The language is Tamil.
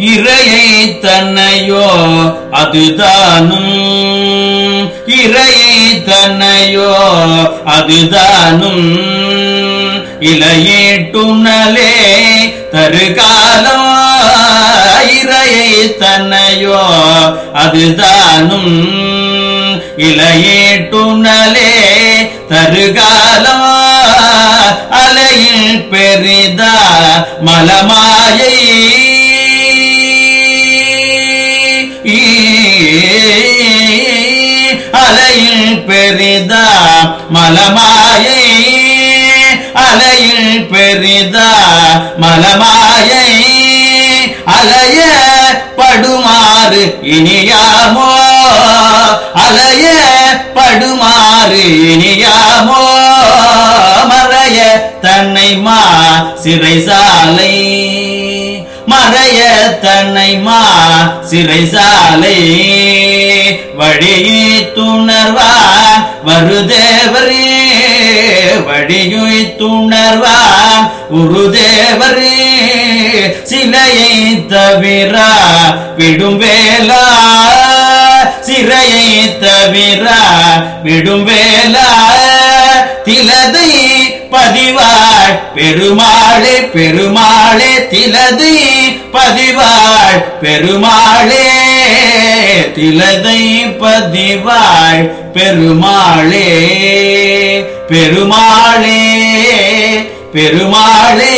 இறையை தன்னையோ அதுதானும். இறையை தன்னையோ அதுதானும். இலையீட்டுணலே தருகாலம் இறையை தன்னையோ அதுதானும். இலையீட்டுணலே தருகாலம் அலையில் பெரிதா மலமாயை அலையில் பெரிதா மலமாயை அலையில் பெரிதா மலமாயை அலைய படுமாறு இனியாமோ? அலைய படுமாறு இனியாமோ? மறைய தன்னை மா சிறைசாலை. மறைய தன்னை மா சிறைசாலை வழியை துணர்வான் வருதேவரே வழியை துணர்வான் உருதேவரே சிலையை தவிர விடும் வேலா சிறையை தவிர விடும் வேலா திலதை பதிவாள் பெருமாளே பெருமாளே திலதை பதிவாள் பெருமாளே திலதை பதிவாள் பெருமாளே பெருமாளே பெருமாளே.